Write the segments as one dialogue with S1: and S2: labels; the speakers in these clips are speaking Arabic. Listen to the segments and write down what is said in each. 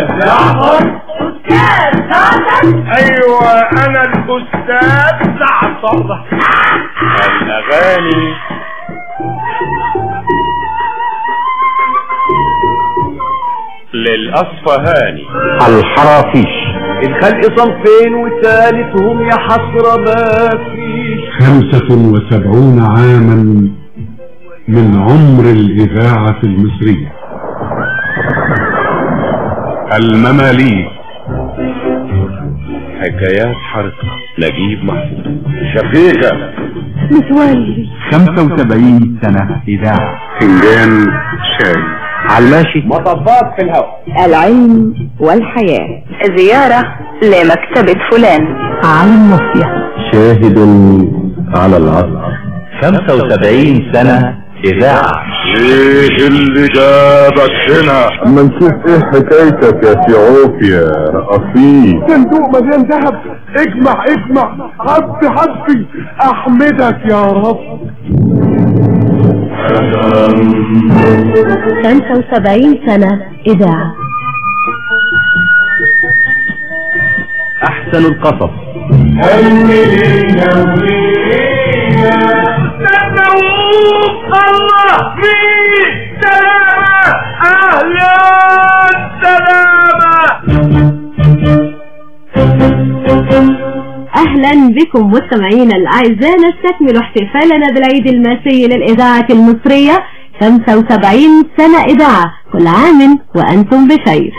S1: جعفر
S2: أستاذ جعفر
S1: أيوه أنا الاستاذ جعفر الأغاني. للأصفهاني.
S3: الحرافيش.
S4: الخلق صنفين وثالثهم يا حسرة ما فيش
S5: خمسة وسبعون عاما من عمر الإذاعة المصرية. المماليك.
S1: حكايات حركة. نجيب محفوظ.
S4: شفيقة
S2: متولي.
S3: خمسة وسبعين سنة إذاعة
S5: فنجان شاي.
S3: علاشي
S4: مطبات في الهواء.
S2: العلم والحياة. زيارة لمكتبة فلان. على النصية
S3: شاهد على العصر. خمسة وسبعين سنة إذاعة
S1: إيه اللي جابك هنا.
S5: اما نشوف إيه حكايتك يا سيعوف يا رقصين
S4: صندوق مليان ذهب. اجمع اجمع. حبي حبي. أحمدك يا رب.
S2: 75 سنة إذاعة.
S3: أحسن القصص.
S2: أهلا بكم مستمعينا الأعزاء. نستكمل احتفالنا بالعيد الماسي للإذاعة المصرية. 75 سنة إذاعة. كل عام وأنتم بخير.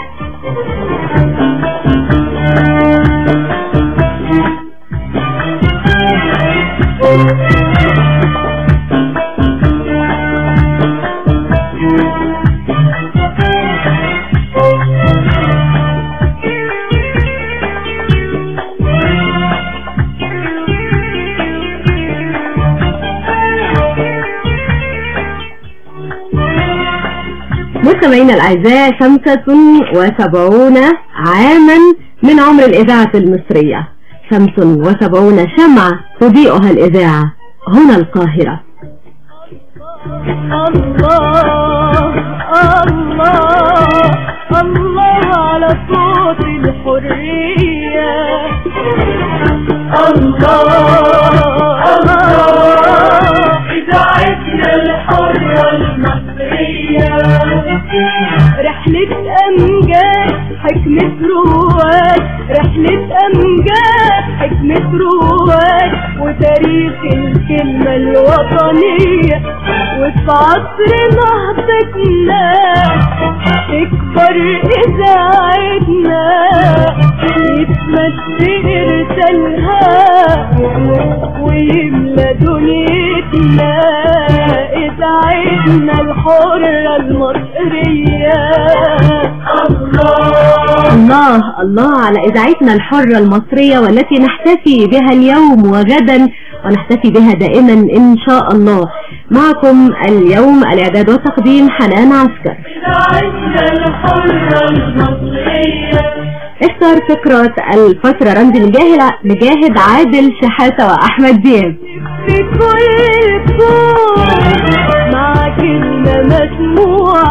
S2: مستمعينا الأعزاء خمسة وسبعون عاما من عمر الإذاعة المصرية. خمس وسبعون شمعة تضيئها الإذاعة. هنا القاهرة.
S6: الله. حكمة رواد رحلة أمجاد حكمة رواد وتاريخ الكلمة الوطنية. وفي عصر نهضتنا تكبر إذاعتنا. يتمد إرسالها ويملى دنيتنا. إذاعتنا الحرة المصرية. الله
S2: الله على إذاعتنا الحرة المصرية والتي نحتفي بها اليوم وغدا ونحتفي بها دائما إن شاء الله. معكم اليوم الإعداد والتقديم حنان عسكر. اختار فكرة الفترة رمز مجاهد مجاهد عادل شحاتة وأحمد دياب.
S6: في كل كون مع كلمة مسموع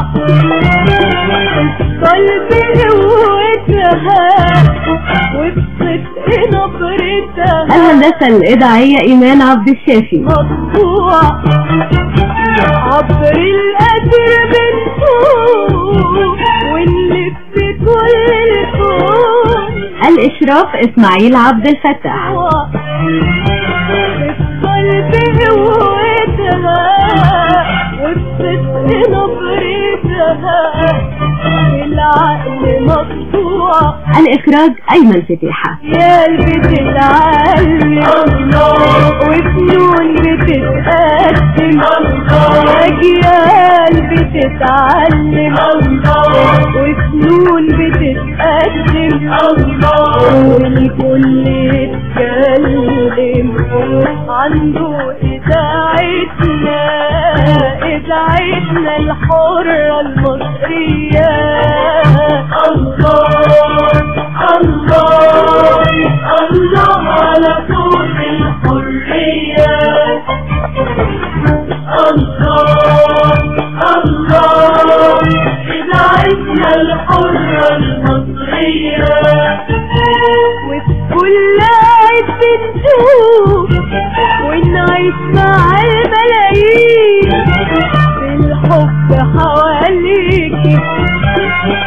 S6: وبصدق نبرتها
S2: الهندسة الإذاعية إيمان عبد الشافي.
S6: مطبوع. عبر القدر بنفوق ونلف كل الكون
S2: الإشراف إسماعيل عبد الفتاح.
S6: قوتها والصدق نبرتها
S2: الإخراج أيمن فتيحة.
S6: قلبي تتعلم وفنون بتتقدم أجيال بتتعلم وفنون بتتقدم والكل يتكلم عنده إذاعتنا الحرة المصرية الله الله الله على صوت الحرية الله الله إذاعتنا الحرة المصرية. وفي كل عيد بنشوف ونعيش مع الملايين. حواليكي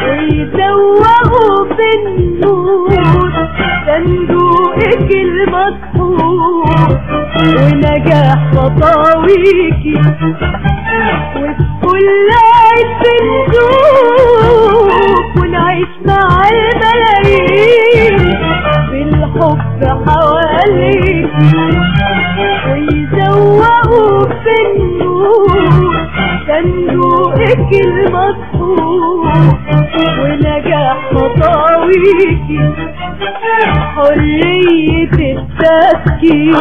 S6: ويزوقوا بالنور صندوقك المسحور ونجاح خطاويكي وفي كل عيد بنشوف صندوقك المسحور ونجاح خطاويكي. حرية التفكير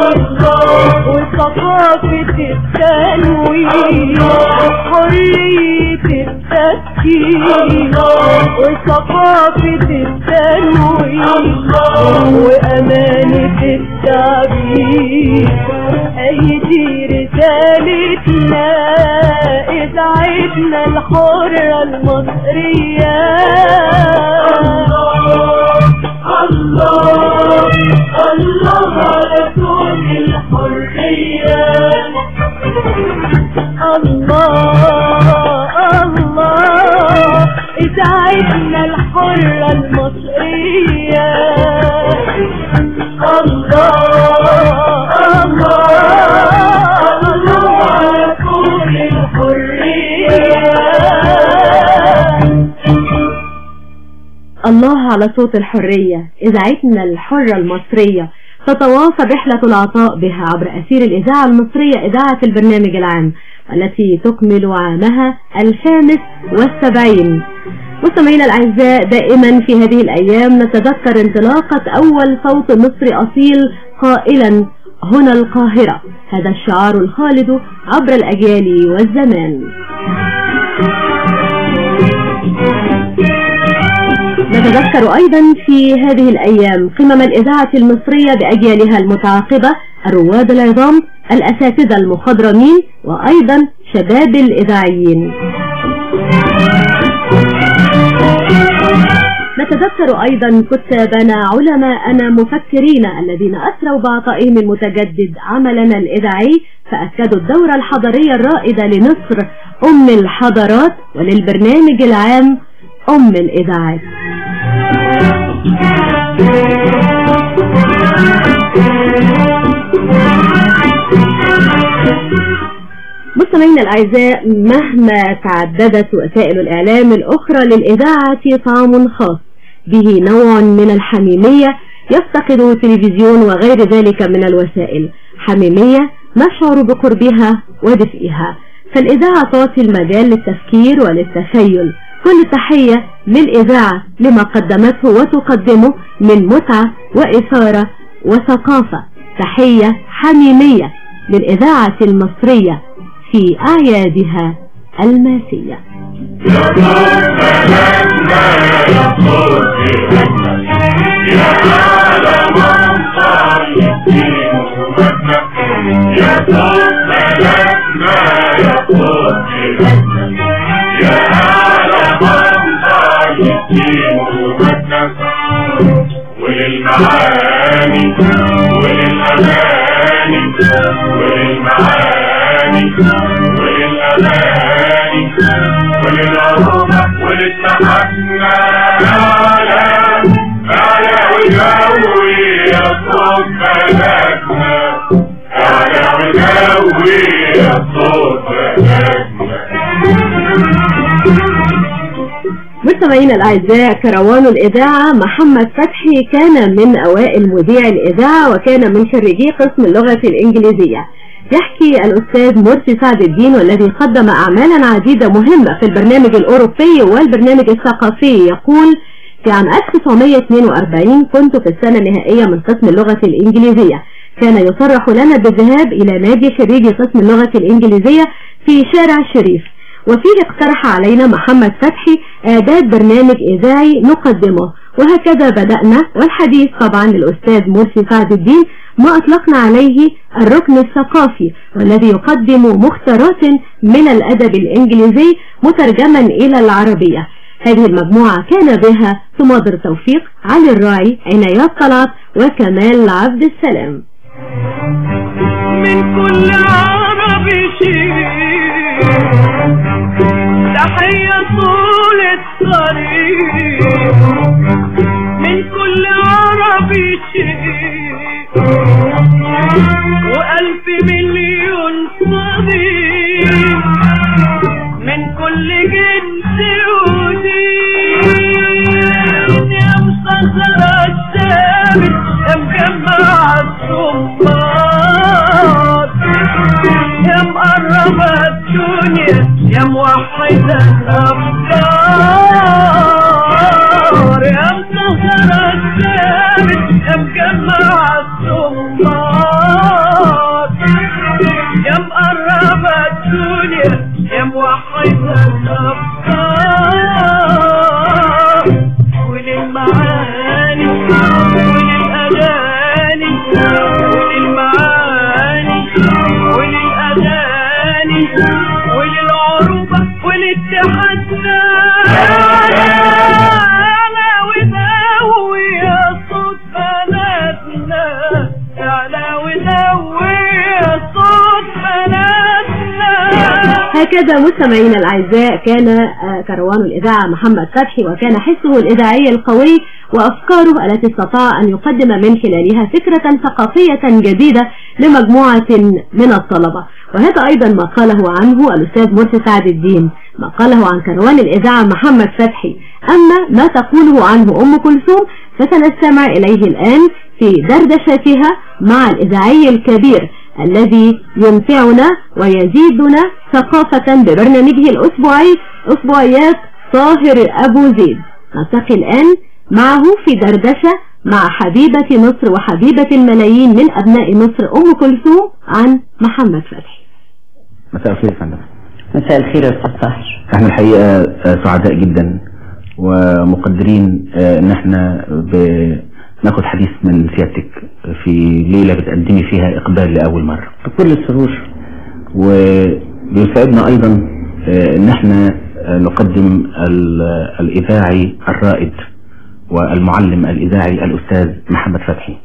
S6: وثقافة التنوير. حرية التفكير وثقافة التنوير وأمانة التعبير. أيدي رسالتنا إذاعتنا الحرة المصرية. الله الله على كون الحرية الله الله إذاعتنا الحرة المصرية. الله على
S2: صوت الحرية. إذاعتنا الحرة المصرية. تتواصل رحلة العطاء بها عبر أثير الإذاعة المصرية إذاعة البرنامج العام التي تكمل عامها الخامس والسبعين. مستمعينا الأعزاء دائما في هذه الأيام نتذكر انطلاقة أول صوت مصري أصيل قائلا هنا القاهرة. هذا الشعار الخالد عبر الأجيال والزمان. نتذكر أيضا في هذه الأيام قمم الإذاعة المصرية بأجيالها المتعاقبة الرواد العظام الأساتذة المخضرمين وأيضا شباب الإذاعيين. نتذكر أيضا كتابنا علماءنا مفكرين الذين أسروا بعطائهم المتجدد عملنا الإذاعي فأكدوا الدورة الحضارية الرائدة لمصر أم الحضارات وللبرنامج العام أم الإذاعات مستمعينا الأعزاء مهما تعددت وسائل الإعلام الأخرى للإذاعة طعم خاص به نوع من الحميمية يفتقد التلفزيون وغير ذلك من الوسائل. حميمية نشعر بقربها ودفئها. فالإذاعة تعطي المجال للتفكير وللتخيل. كل تحية للإذاعة لما قدمته وتقدمه من متعة وإثارة وثقافة. تحية حميمية للإذاعة المصرية في أعيادها الماسية.
S1: وللمعاني وللأغاني وللمعاني
S2: مستمعينا الأعزاء كروان الإذاعة محمد فتحي كان من أوائل مذيع الإذاعة وكان من خريجي قسم اللغة الإنجليزية. يحكي الأستاذ مرسي سعد الدين والذي قدم أعمالا عديدة مهمة في البرنامج الأوروبي والبرنامج الثقافي. يقول في عام 1942 كنت في السنة النهائية من قسم اللغة الإنجليزية. كان يصرح لنا بالذهاب إلى نادي خريجي قسم اللغة الإنجليزية في شارع الشريف. وفيه اقترح علينا محمد فتحي إعداد برنامج إذاعي نقدمه. وهكذا بدأنا والحديث طبعا للأستاذ مرسي سعد الدين ما أطلقنا عليه الركن الثقافي والذي يقدم مختارات من الأدب الإنجليزي مترجما إلى العربية. هذه المجموعة كان بها سماضر توفيق علي الراعي عنايات طلعت وكمال عبد السلام.
S7: من كل عربي شيء تحية طول الطريق من كل عربي شيء وألف مليون صديق من كل جنس
S2: هكذا مستمعينا الأعزاء كان آه، كروان الإذاعة محمد فتحي وكان حسه الإذاعي القوي وأفكاره التي استطاع أن يقدم من خلالها فكرة ثقافية جديدة لمجموعة من الطلبة. وهذا أيضا ما قاله عنه الأستاذ مرسي سعد الدين ما قاله عن كروان الإذاعة محمد فتحي. أما ما تقوله عنه أم كلثوم فسنستمع إليه الآن في دردشتها مع الإذاعي الكبير الذي يمتعنا ويزيدنا ثقافة ببرنامجه الأسبوعي أسبوعيات طاهر أبو زيد. نلتقي الآن معه في دردشة مع حبيبة مصر وحبيبة الملايين من أبناء مصر أم كلثوم عن محمد فتحي.
S3: مساء الخير يا فندم.
S8: مساء الخير يا أستاذ طاهر.
S3: إحنا الحقيقة سعداء جدا ومقدرين آه، إن إحنا بناخد حديث من سيادتك في ليلة بتقدمي فيها إقبال لأول مرة.
S8: بكل سرور
S3: وبيسعدنا أيضا آه، ان إحنا آه، نقدم ال- الإذاعي الرائد والمعلم الإذاعي الأستاذ محمد فتحي.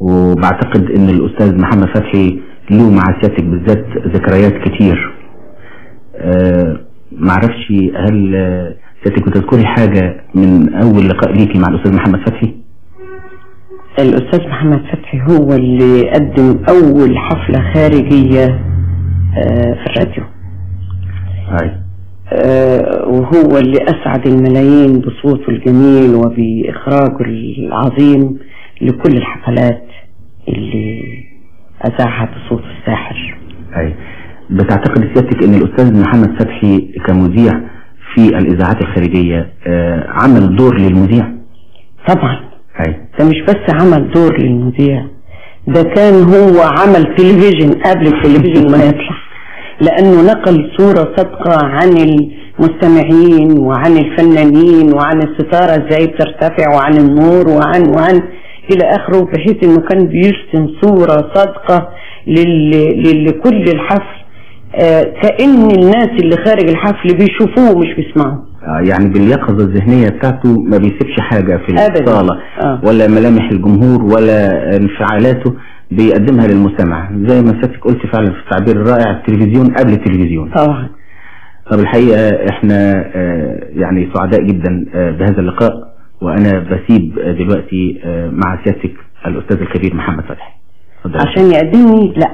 S3: وبعتقد إن الأستاذ محمد فتحي له مع سيادتك بالذات ذكريات كتير. آه، معرفش هل آه، سيادتك بتذكري حاجة من أول لقاء ليكي مع الأستاذ محمد فتحي؟
S8: الأستاذ محمد فتحي هو اللي قدم أول حفلة خارجية آه، في الراديو.
S3: هاي.
S8: آه، وهو اللي أسعد الملايين بصوته الجميل وبإخراجه العظيم لكل الحفلات اللي أذاعها بصوت الساحر.
S3: هاي. بتعتقد سيادتك إن الأستاذ محمد فتحي كمذيع في الإذاعات الخارجية آه، عمل دور للمذيع؟
S8: طبعا. ده مش بس عمل دور للمذيع ده كان هو عمل تلفزيون قبل التلفزيون ما يطلع. لأنه نقل صورة صادقة عن المستمعين وعن الفنانين وعن الستارة إزاي بترتفع وعن النور وعن وعن إلى آخره بحيث إنه كان بيرسم لل- لل- لكل الحفل. آه، كأن الناس اللي خارج الحفل بيشوفوه مش بيسمعوه.
S3: يعني باليقظة الذهنية بتاعته ما بيسيبش حاجة في. الصالة
S8: آه.
S3: ولا ملامح الجمهور ولا انفعالاته بيقدمها للمستمع. زي ما سيادتك قلت فعلا في التعبير الرائع التلفزيون قبل التلفزيون.
S8: طبعا.
S3: طب الحقيقة إحنا آه، يعني سعداء جدا آه، بهذا اللقاء وأنا بسيب آه، دلوقتي آه، مع سيادتك الأستاذ الكبير محمد فتحي.
S8: عشان يقدمني؟ لا.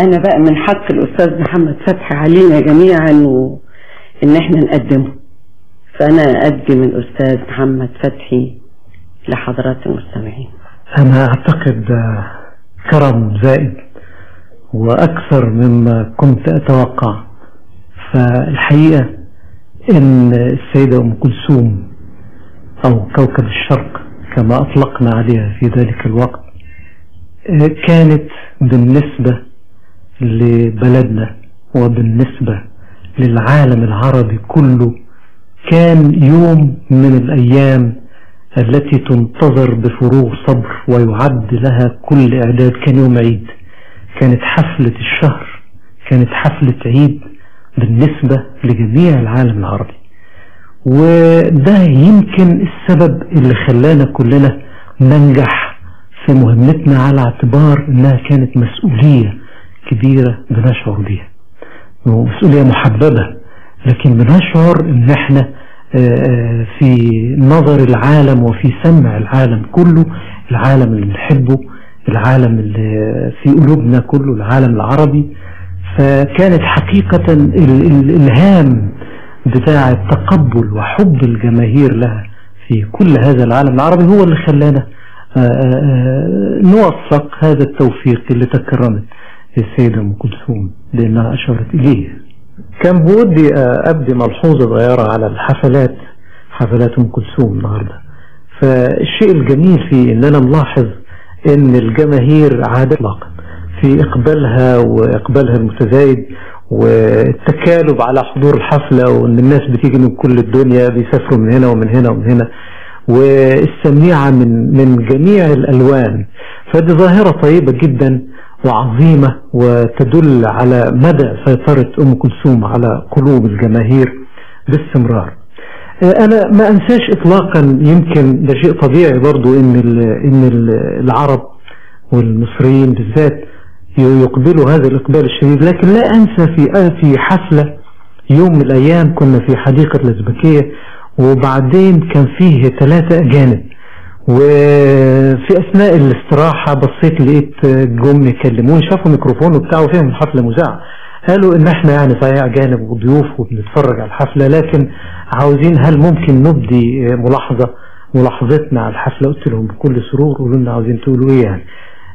S8: أنا بقى من حق الأستاذ محمد فتحي علينا جميعا و... ان إحنا نقدمه. فأنا اقدم الأستاذ محمد فتحي لحضرات المستمعين.
S9: أنا أعتقد كرم زائد وأكثر مما كنت أتوقع فالحقيقة إن السيدة أم كلثوم أو كوكب الشرق كما أطلقنا عليها في ذلك الوقت كانت بالنسبة لبلدنا وبالنسبة للعالم العربي كله كان يوم من الأيام التي تنتظر بفروغ صبر ويعد لها كل إعداد. كان يوم عيد كانت حفلة الشهر كانت حفلة عيد بالنسبة لجميع العالم العربي. وده يمكن السبب اللي خلانا كلنا ننجح في مهمتنا على اعتبار إنها كانت مسؤولية كبيرة بنشعر بيها. ومسؤولية محببة لكن بنشعر إن إحنا آه، في نظر العالم وفي سمع العالم كله العالم اللي بنحبه العالم اللي في قلوبنا كله العالم العربي. فكانت حقيقة ال- ال- الهام بتاع التقبل وحب الجماهير لها في كل هذا العالم العربي هو اللي خلانا آه، آه، آه، نوفق هذا التوفيق اللي تكرمت السيدة أم كلثوم لأنها أشارت إليه. كان بودي أبدي ملحوظة صغيرة على الحفلات حفلات أم كلثوم النهاردة. فالشيء الجميل فيه إن أنا ملاحظ إن الجماهير عادة إطلاقا في إقبالها وإقبالها المتزايد والتكالب على حضور الحفلة وإن الناس بتيجي من كل الدنيا بيسافروا من هنا ومن هنا ومن هنا والسميعة من من جميع الألوان. فدي ظاهرة طيبة جدا. وعظيمة وتدل على مدى سيطرة أم كلثوم على قلوب الجماهير باستمرار. آه، أنا ما أنساش إطلاقا يمكن ده شيء طبيعي برضو إن إن ال- العرب والمصريين بالذات يقبلوا هذا الإقبال الشديد. لكن لا أنسى في في حفلة يوم من الأيام كنا في حديقة الأزبكية وبعدين كان فيه ثلاثة أجانب. وفي أثناء الاستراحة بصيت لقيت جم يكلموني شافوا ميكروفون وبتاع وفيهم الحفلة مذاعة قالوا إن إحنا يعني صحيح أجانب وضيوف وبنتفرج على الحفلة لكن عاوزين هل ممكن نبدي ملاحظة ملاحظتنا على الحفلة؟ قلت لهم بكل سرور قولوا لنا عاوزين تقولوا إيه يعني.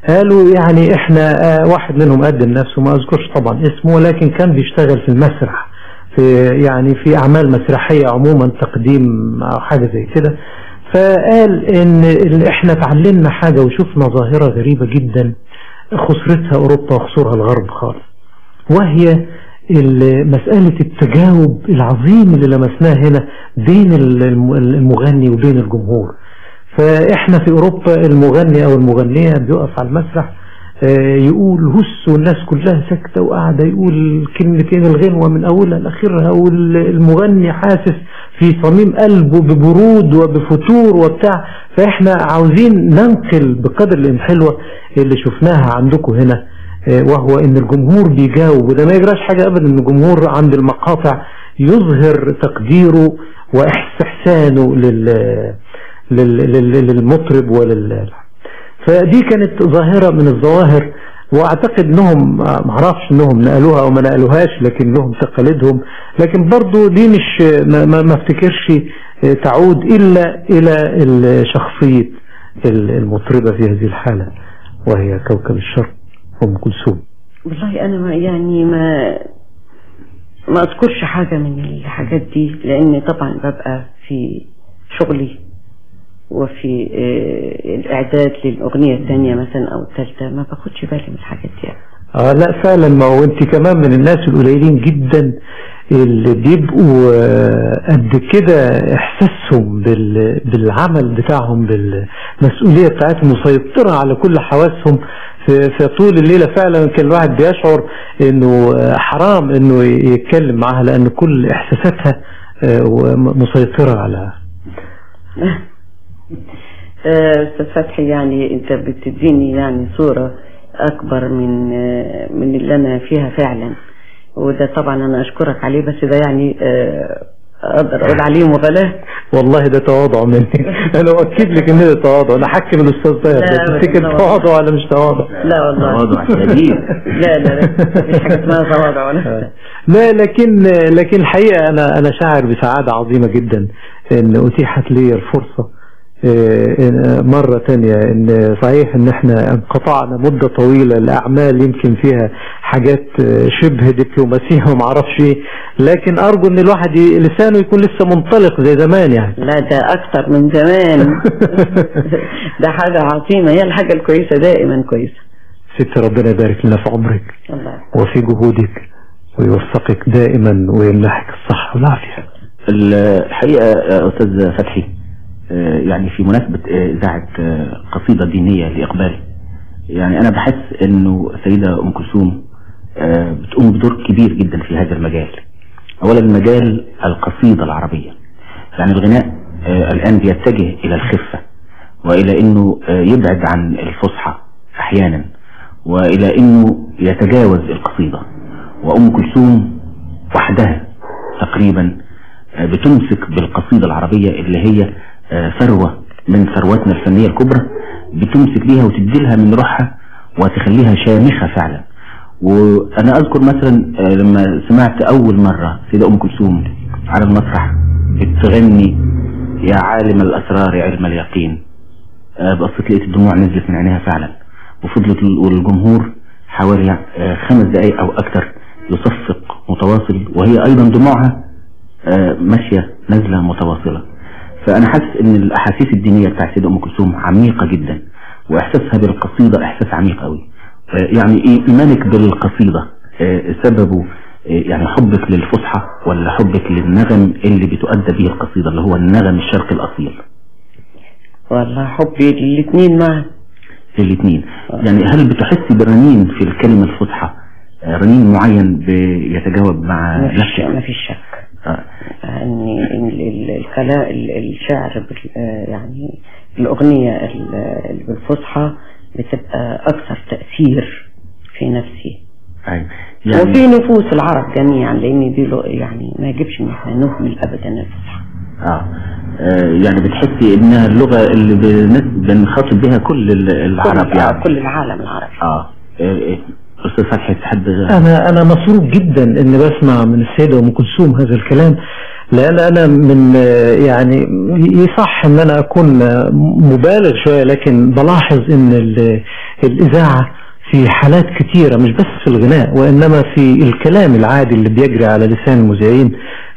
S9: قالوا يعني إحنا آه، واحد منهم قدم نفسه ما أذكرش طبعا اسمه ولكن كان بيشتغل في المسرح في يعني في أعمال مسرحية عموما تقديم أو حاجة زي كده. فقال إن إحنا اتعلمنا حاجة وشفنا ظاهرة غريبة جدا خسرتها أوروبا وخسرها الغرب خالص. وهي مسألة التجاوب العظيم اللي لمسناه هنا بين ال- الم- المغني وبين الجمهور. فإحنا في أوروبا المغني أو المغنية بيقف على المسرح يقول هس والناس كلها ساكتة وقاعدة يقول كلمتين الغنوة من أولها لآخرها والمغني حاسس في صميم قلبه ببرود وبفتور وبتاع. فإحنا عاوزين ننقل بقدر الحلوة اللي شفناها عندكم هنا آه، وهو إن الجمهور بيجاوب. وده ما يجراش حاجة ابدا إن الجمهور عند المقاطع يظهر تقديره واحسانه لل لل- لل- للمطرب ولل فدي كانت ظاهرة من الظواهر وأعتقد إنهم آه، معرفش إنهم نقلوها أو ما نقلوهاش لكن لهم تقاليدهم. لكن برضو دي مش ما, ما ما افتكرش تعود إلا إلى ال- شخصية ال- المطربة في هذه الحالة وهي كوكب الشرق أم كلثوم.
S8: والله أنا ما يعني ما ما أذكرش حاجة من الحاجات دي لأن طبعا ببقى في شغلي. وفي آه، الإعداد للأغنية الثانية مثلا أو الثالثة ما باخدش بالي من الحاجات دي.
S9: آه لا فعلا. ما هو أنت كمان من الناس القليلين جدا اللي بيبقوا آه، قد كده إحساسهم بال- بالعمل بتاعهم بالمسؤولية بتاعتهم مسيطرة على كل حواسهم. في, في طول الليلة فعلا كان الواحد بيشعر إنه آه، حرام إنه يتكلم معاها لأن كل إحساساتها مسيطرة على
S8: أستاذ فتحي يعني انت بتديني يعني صورة أكبر من آه، من اللي أنا فيها فعلا. وده طبعا أنا أشكرك عليه بس ده يعني آه، أقدر أقول عليه مغالاة
S9: والله ده تواضع مني. أنا اؤكد لك إن ده تواضع. أنا حكم الأستاذ
S8: أبداً،
S9: تفتكر
S8: لا
S9: تواضع ولا مش تواضع؟
S8: لا والله.
S3: تواضع شديد
S8: لا لا لا. مفيش حاجة اسمها تواضع ولا.
S9: لا لكن لكن الحقيقة أنا أنا شاعر بسعادة عظيمة جدا إن أتيحت لي الفرصة آه، مرة تانية إن صحيح إن إحنا انقطعنا مدة طويلة لاعمال يمكن فيها حاجات آه، شبه دبلوماسية وما أعرفش إيه لكن أرجو إن الواحد لسانه يكون لسه منطلق زي زمان يعني.
S8: لا ده أكتر من زمان. ده حاجة عظيمة. هي الحاجة الكويسة دائما كويسة.
S9: ست ربنا يبارك لنا في عمرك
S8: الله.
S9: وفي جهودك ويوفقك دائما ويمنحك الصحة والعافية.
S3: الحقيقة يا أستاذ فتحي آه، يعني في مناسبة آه، إذاعة آه، قصيدة دينية لإقبال يعني أنا بحس إنه السيدة أم كلثوم آه، بتقوم بدور كبير جدا في هذا المجال. أولا مجال القصيدة العربية. يعني الغناء آه، الآن بيتجه إلى الخفة وإلى أنه آه، يبعد عن الفصحى أحيانا وإلى أنه يتجاوز القصيدة. وأم كلثوم وحدها تقريبا آه، بتمسك بالقصيدة العربية اللي هي آه، ثروة من ثرواتنا الفنية الكبرى بتمسك بيها وتديلها من روحها وتخليها شامخة فعلا. وأنا أذكر مثلا آه، لما سمعت أول مرة سيدة أم كلثوم على المسرح بتغني يا عالم الأسرار علم اليقين. آه، بصيت لقيت الدموع نزلت من عينيها فعلا. وفضلت ال- والجمهور حوالي آه، خمس دقايق أو أكثر يصفق متواصل وهي أيضا دموعها آه، ماشية نازلة متواصلة. فأنا حاسس إن الأحاسيس الدينية بتاع سيدة أم كلثوم عميقة جدا وإحساسها بالقصيدة إحساس عميق قوي. آه، يعني إيه إيمانك بالقصيدة؟ آه، سببه آه، يعني حبك للفصحى ولا حبك للنغم اللي بتؤدى به القصيدة اللي هو النغم الشرقي الأصيل؟
S8: والله حبي الاثنين معا
S3: الاثنين يعني هل بتحسي برنين في الكلمة الفصحى؟ رنين معين بيتجاوب مع
S8: ما فيش شك.
S3: آه،
S8: إن ال- ال- الكلام ال- الشعر آه، يعني الأغنية ال- اللي بالفصحى بتبقى أكثر تأثير في نفسي
S3: أيوة.
S8: وفي نفوس العرب جميعا لأن دي يعني ما يجبش ان إحنا نهمل ابدا الفصحى
S3: آه. آه يعني بتحسي إنها اللغة اللي بن- بنخاطب بها كل ال- العرب
S8: كل,
S3: يعني
S8: كل العالم العربي
S3: آه آه، آه. أستاذ فتحي تحب
S9: أنا أنا مسروق جدا إني بسمع من السيدة أم كلثوم هذا الكلام لأن أنا من يعني يصح إن أنا أكون مبالغ شوية لكن بلاحظ إن ال- الإذاعة في حالات كثيره مش بس في الغناء وإنما في الكلام العادي اللي بيجري على لسان المذيعين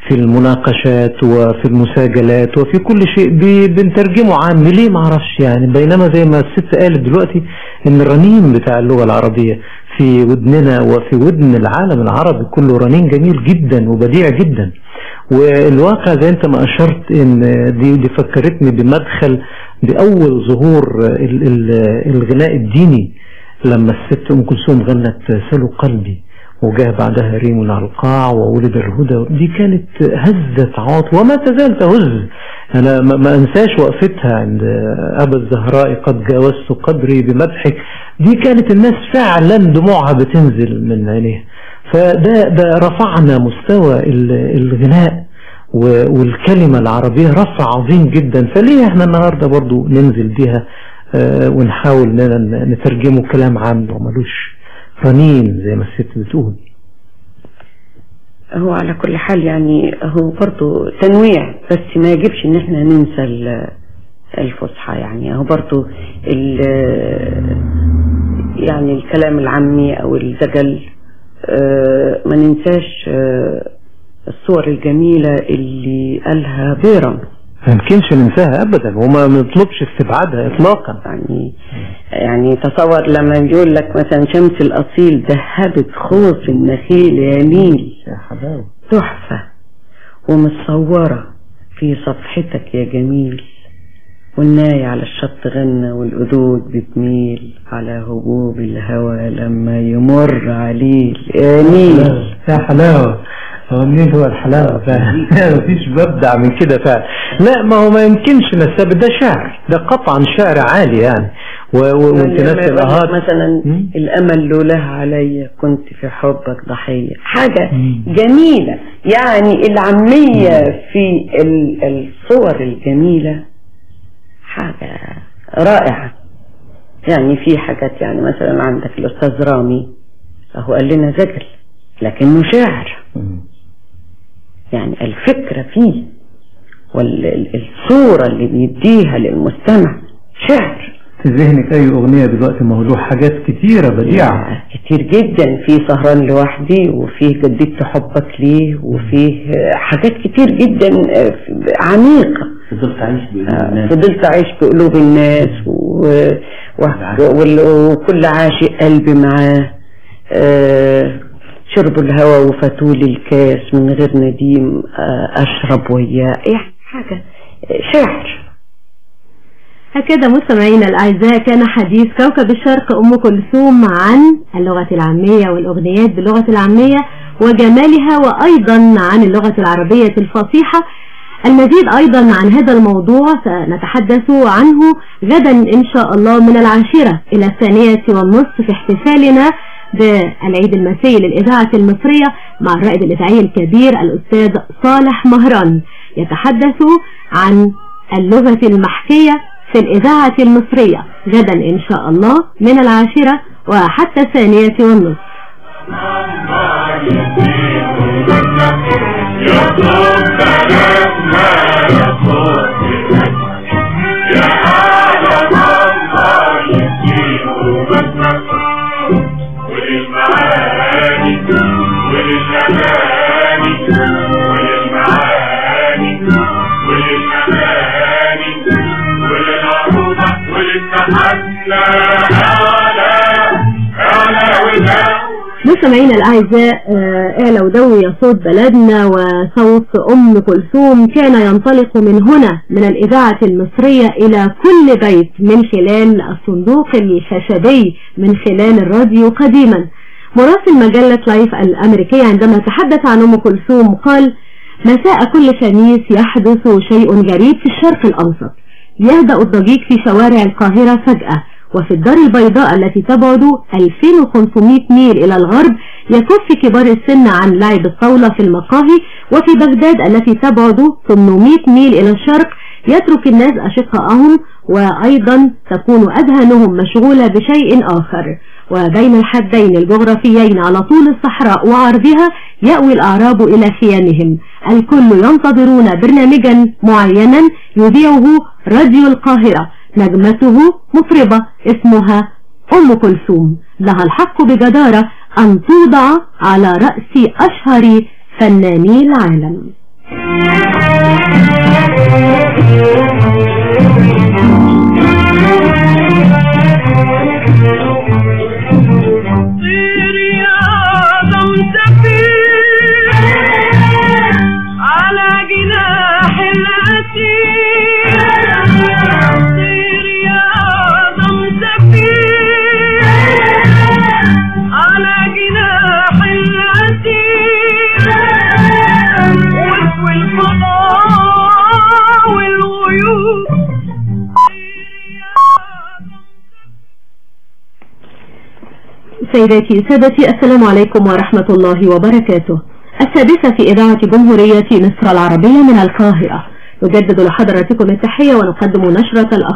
S9: في المناقشات وفي المساجلات وفي كل شيء بنترجمه عام ليه ما أعرفش يعني بينما زي ما الست قالت دلوقتي إن الرنين بتاع اللغة العربية في ودننا وفي ودن العالم العربي كله رنين جميل جدا وبديع جدا. والواقع زي انت ما أشرت إن دي, دي فكرتني بمدخل بأول ظهور ال- ال- الغناء الديني لما الست أم كلثوم غنت سلوا قلبي. وجاء بعدها ريم على القاع وولد الهدى. دي كانت هزت عاطف وما تزال تهز. أنا ما أنساش وقفتها عند أبا الزهراء قد جاوزت قدري بمدحك. دي كانت الناس فعلا دموعها بتنزل من عينيها. فده ده رفعنا مستوى ال- الغناء والكلمة العربية رفع عظيم جدا. فليه إحنا النهاردة برضو ننزل بيها آه، ونحاول نترجمه كلام عام وملوش رنين زي ما الست بتقول.
S8: هو على كل حال يعني هو برضو تنويع بس ما يجبش إن إحنا ننسى ال- الفصحى يعني. هو برضو ال- يعني الكلام العامي أو الزجل آه، ما ننساش آه، الصور الجميلة اللي قالها بيرم
S9: ما يمكنش ننساها ابدا وما نطلبش استبعادها اطلاقا.
S8: يعني يعني تصور لما يقول لك مثلا شمس الأصيل ذهبت خوص النخيل يا نيل
S9: يا حلاوة.
S8: تحفة. ومتصورة في صفحتك يا جميل. والناي على الشط غنى والقدود بتميل على هبوب الهوى لما يمر عليه يا نيل
S9: يا حلاوة. هو النيل هو الحلاوة فعلا مفيش. مبدع من كده فعلا لا ما هو ما يمكنش نستبد ده شعر. ده قطعا شعر عالي يعني. وانت ناس الاهات
S8: مثلا
S9: مم.
S8: الأمل لوله علي كنت في حبك ضحية. حاجة
S9: مم.
S8: جميلة. يعني العامية في ال- الصور الجميلة حاجة رائعة. يعني في حاجات يعني مثلا عندك الأستاذ رامي هو قال لنا زجل لكنه شعر يعني الفكرة فيه والصورة اللي بيديها للمستمع شعر.
S9: في ذهنك أي أغنية دلوقتي ما هو له حاجات كتيرة بديعة.
S8: كتير جدا. في سهران لوحدي وفيه جددت حبك ليه وفيه حاجات كتير جدا عميقة.
S3: فضلت بقلوب
S8: آه،
S3: الناس.
S8: فضلت أعيش بقلوب الناس و... و... وال- وكل عاشق قلبي معاه. آه، شربوا الهوى وفتوا لي الكاس من غير نديم آه، أشرب وياه. يعني حاجة شعر.
S2: هكذا مستمعينا الأعزاء كان حديث كوكب الشرق أم كلثوم عن اللغة العامية والأغنيات باللغة العامية وجمالها وأيضا عن اللغة العربية الفصيحة. المزيد أيضا عن هذا الموضوع سنتحدث عنه غدا إن شاء الله من العاشرة إلى الثانية والنصف في احتفالنا. بالعيد المسيحي للإذاعة المصرية مع الرائد الإذاعي الكبير الأستاذ صالح مهران. يتحدث عن اللغة المحكية في الإذاعة المصرية. غدا إن شاء الله من العاشرة وحتى الثانية والنصف.
S1: يا
S2: مستمعينا الأعزاء آه، اعلى ودوي يا صوت بلدنا وصوت أم كلثوم كان ينطلق من هنا من الإذاعة المصرية إلى كل بيت من خلال الصندوق الخشبي من خلال الراديو قديما. مراسل مجلة لايف الأمريكية عندما تحدث عن أم كلثوم قال مساء كل خميس يحدث شيء غريب في الشرق الأوسط يهدأ الضجيج في شوارع القاهرة فجأة وفي الدار البيضاء التي تبعد 2500 ميل إلى الغرب يكف كبار السن عن لعب الطاولة في المقاهي وفي بغداد التي تبعد 800 ميل إلى الشرق يترك الناس أشقائهم وأيضا تكون أذهانهم مشغولة بشيء آخر. وبين الحدين الجغرافيين على طول الصحراء وعرضها يأوي الأعراب إلى خيامهم. الكل ينتظرون برنامجا معينا يذيعه راديو القاهرة. نجمته مطربة اسمها أم كلثوم. لها الحق بجدارة أن توضع على رأس أشهر فناني العالم. سيداتي سادتي السلام عليكم ورحمة الله وبركاته. السادسة في إذاعة جمهورية مصر العربية من القاهرة. نجدد لحضراتكم التحية ونقدم نشرة الأخبار.